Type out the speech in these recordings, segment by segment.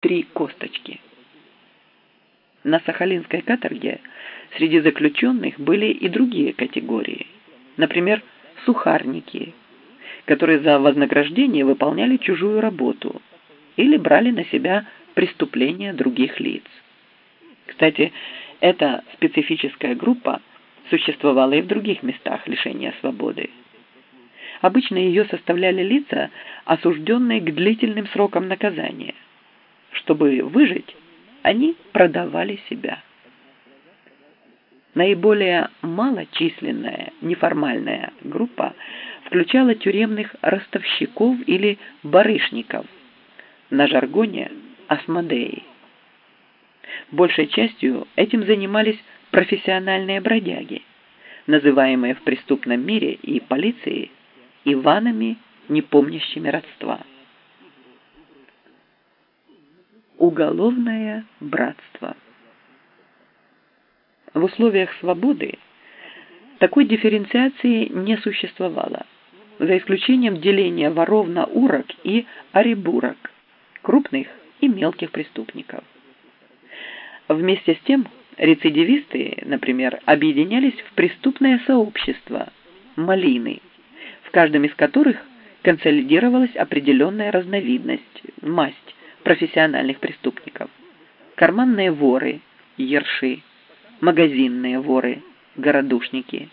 три косточки. На Сахалинской каторге среди заключенных были и другие категории. Например, сухарники, которые за вознаграждение выполняли чужую работу или брали на себя преступления других лиц. Кстати, эта специфическая группа существовала и в других местах лишения свободы. Обычно ее составляли лица, осужденные к длительным срокам наказания. Чтобы выжить, они продавали себя. Наиболее малочисленная неформальная группа включала тюремных ростовщиков или барышников, на жаргоне осмодеи. Большей частью этим занимались профессиональные бродяги, называемые в преступном мире и полиции Иванами, не помнящими родства. Уголовное братство. В условиях свободы такой дифференциации не существовало, за исключением деления воров на урок и арибурок, крупных и мелких преступников. Вместе с тем рецидивисты, например, объединялись в преступное сообщество «малины», в каждом из которых консолидировалась определенная разновидность, масть профессиональных преступников. Карманные воры, ерши, магазинные воры, городушники,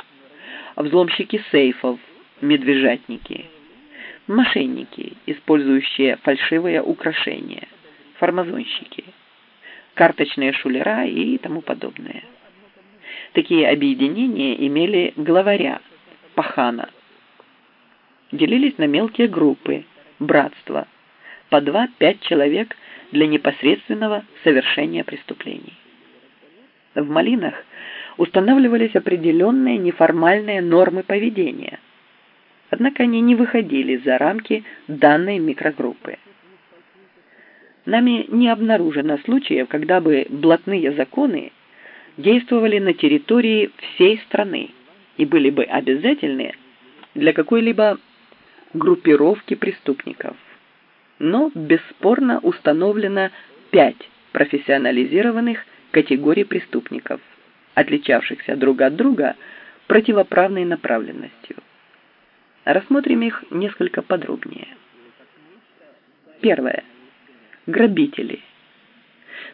взломщики сейфов, медвежатники, мошенники, использующие фальшивые украшения, фармазонщики, карточные шулера и тому подобное. Такие объединения имели главаря, пахана, делились на мелкие группы, братства, по 2-5 человек для непосредственного совершения преступлений. В малинах устанавливались определенные неформальные нормы поведения, однако они не выходили за рамки данной микрогруппы. Нами не обнаружено случаев, когда бы блатные законы действовали на территории всей страны и были бы обязательны для какой-либо группировки преступников. Но бесспорно установлено пять профессионализированных категорий преступников, отличавшихся друг от друга противоправной направленностью. Рассмотрим их несколько подробнее. Первое. Грабители.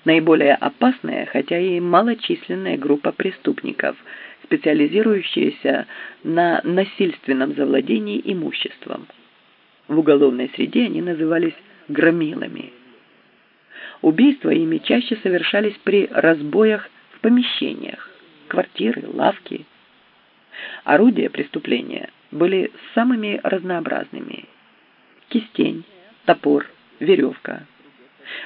Наиболее опасная, хотя и малочисленная группа преступников – специализирующиеся на насильственном завладении имуществом. В уголовной среде они назывались громилами. Убийства ими чаще совершались при разбоях в помещениях, квартиры, лавки. Орудия преступления были самыми разнообразными. Кистень, топор, веревка.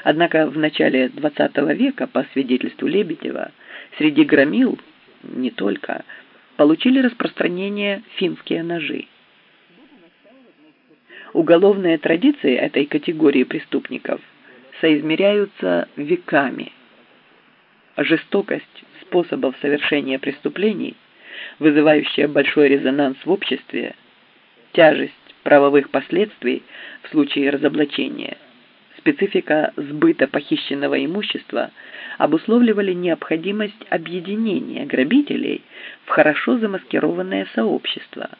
Однако в начале XX века, по свидетельству Лебедева, среди громил не только, получили распространение финские ножи. Уголовные традиции этой категории преступников соизмеряются веками. Жестокость способов совершения преступлений, вызывающая большой резонанс в обществе, тяжесть правовых последствий в случае разоблачения – специфика сбыта похищенного имущества обусловливали необходимость объединения грабителей в хорошо замаскированное сообщество,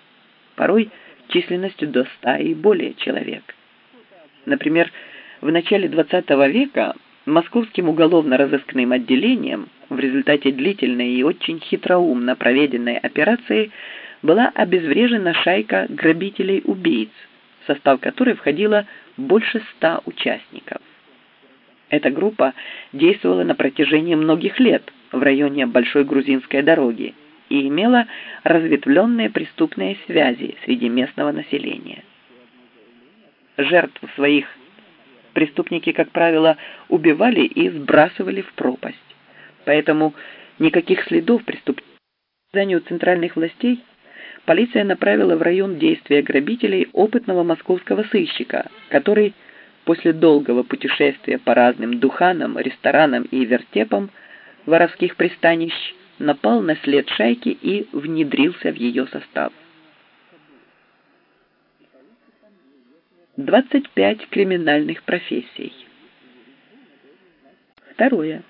порой численностью до ста и более человек. Например, в начале XX века московским уголовно-розыскным отделением в результате длительной и очень хитроумно проведенной операции была обезврежена шайка грабителей-убийц, в состав которой входила больше ста участников. Эта группа действовала на протяжении многих лет в районе Большой Грузинской дороги и имела разветвленные преступные связи среди местного населения. Жертв своих преступники, как правило, убивали и сбрасывали в пропасть. Поэтому никаких следов преступления по центральных властей полиция направила в район действия грабителей опытного московского сыщика, который после долгого путешествия по разным духанам, ресторанам и вертепам воровских пристанищ напал на след шайки и внедрился в ее состав. 25 криминальных профессий. Второе.